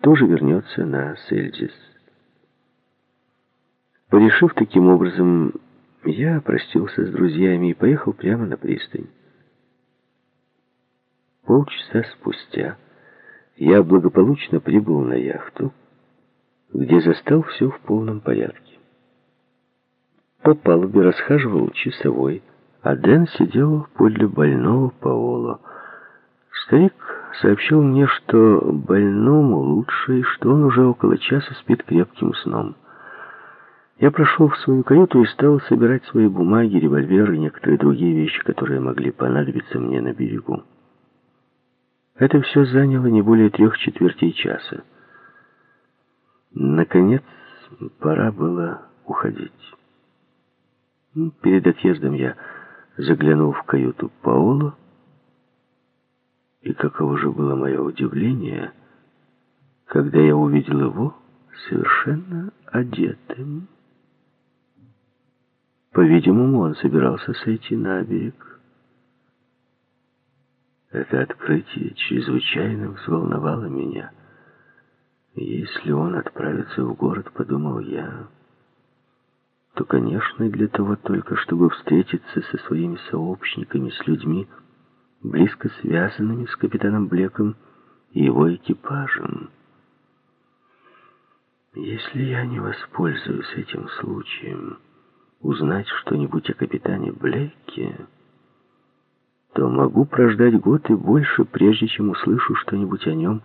тоже вернется на Сельдис. Порешив таким образом, я простился с друзьями и поехал прямо на пристань. Полчаса спустя я благополучно прибыл на яхту, где застал все в полном порядке. По палубе расхаживал часовой, а Дэн сидел подле больного Паоло. Старик сообщил мне, что больному лучше, и что он уже около часа спит крепким сном. Я прошел в свою каюту и стал собирать свои бумаги, револьвер и некоторые другие вещи, которые могли понадобиться мне на берегу. Это все заняло не более трех четвертей часа. Наконец, пора было уходить. Перед отъездом я заглянул в каюту Паоло, и каково же было мое удивление, когда я увидел его совершенно одетым. По-видимому, он собирался сойти на берег. Это открытие чрезвычайно взволновало меня. Если он отправится в город, подумал я, то, конечно, для того только, чтобы встретиться со своими сообщниками, с людьми, близко связанными с капитаном Блеком и его экипажем. Если я не воспользуюсь этим случаем, узнать что-нибудь о капитане Блеке, то могу прождать год и больше, прежде чем услышу что-нибудь о нем,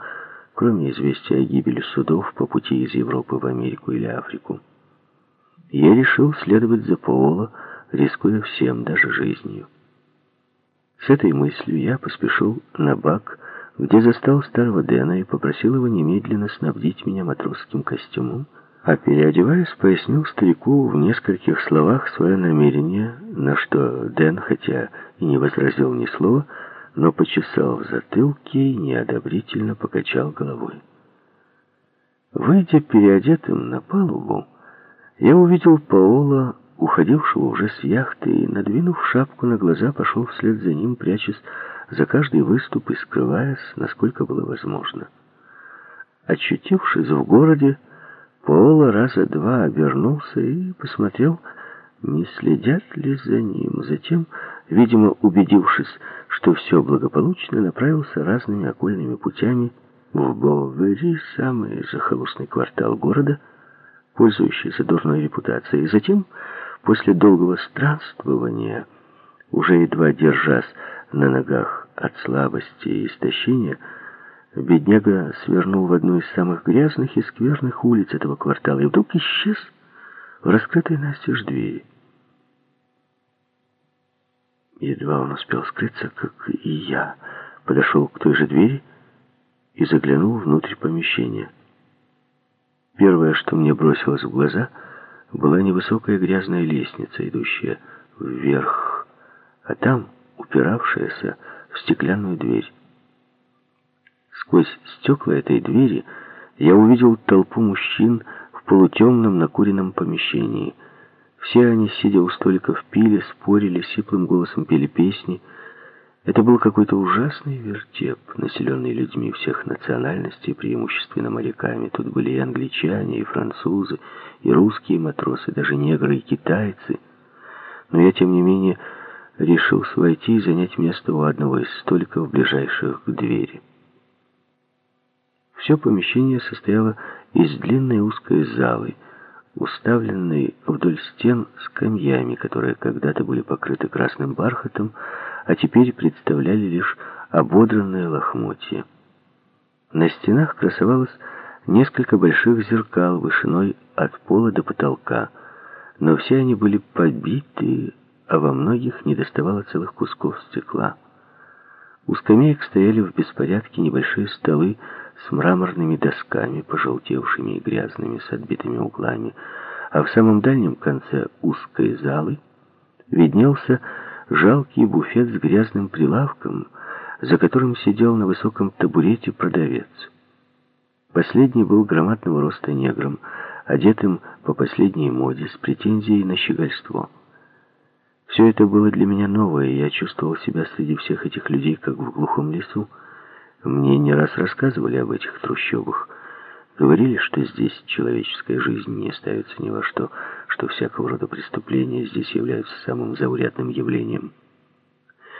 кроме известия о гибели судов по пути из Европы в Америку или Африку. Я решил следовать за Паоло, рискуя всем, даже жизнью. С этой мыслью я поспешил на бак, где застал старого Дэна и попросил его немедленно снабдить меня матросским костюмом, а переодеваясь, пояснил старику в нескольких словах свое намерение, на что Дэн, хотя и не возразил ни слова, но почесал в затылке и неодобрительно покачал головой. Выйдя переодетым на палубу, я увидел Паола, уходившего уже с яхты, и, надвинув шапку на глаза, пошел вслед за ним, прячась за каждый выступ и скрываясь, насколько было возможно. Очутившись в городе, Паоло раза два обернулся и посмотрел, не следят ли за ним. Затем, видимо, убедившись, что все благополучно, направился разными окольными путями в Бовери, самый захолустный квартал города, пользующийся дурной репутацией. Затем, после долгого странствования, уже едва держась на ногах от слабости и истощения, бедняга свернул в одну из самых грязных и скверных улиц этого квартала и вдруг исчез в раскрытой настежь двери. Едва он успел скрыться, как и я подошел к той же двери и заглянул внутрь помещения. Первое, что мне бросилось в глаза, была невысокая грязная лестница, идущая вверх, а там упиравшаяся в стеклянную дверь. Сквозь стекла этой двери я увидел толпу мужчин в полутемном накуренном помещении. Все они, сидя у столиков, пили, спорили, сиплым голосом пели песни — это был какой-то ужасный вертеп, населенный людьми всех национальностей, преимущественно моряками. Тут были и англичане, и французы, и русские матросы, даже негры и китайцы. Но я, тем не менее, решил войти и занять место у одного из столиков, ближайших к двери. Все помещение состояло из длинной узкой залы, уставленной вдоль стен скамьями, которые когда-то были покрыты красным бархатом, а теперь представляли лишь ободранные лохмотья. На стенах красовалось несколько больших зеркал вышиной от пола до потолка, но все они были побиты, а во многих недоставало целых кусков стекла. У скамеек стояли в беспорядке небольшие столы с мраморными досками, пожелтевшими и грязными, с отбитыми углами, а в самом дальнем конце узкой залы виднелся жалкий буфет с грязным прилавком, за которым сидел на высоком табурете продавец. Последний был громадного роста негром, одетым по последней моде, с претензией на щегольство. Все это было для меня новое, и я чувствовал себя среди всех этих людей, как в глухом лесу. Мне не раз рассказывали об этих трущобах, Говорили, что здесь человеческая жизнь не ставится ни во что, что всякого рода преступления здесь являются самым заурядным явлением –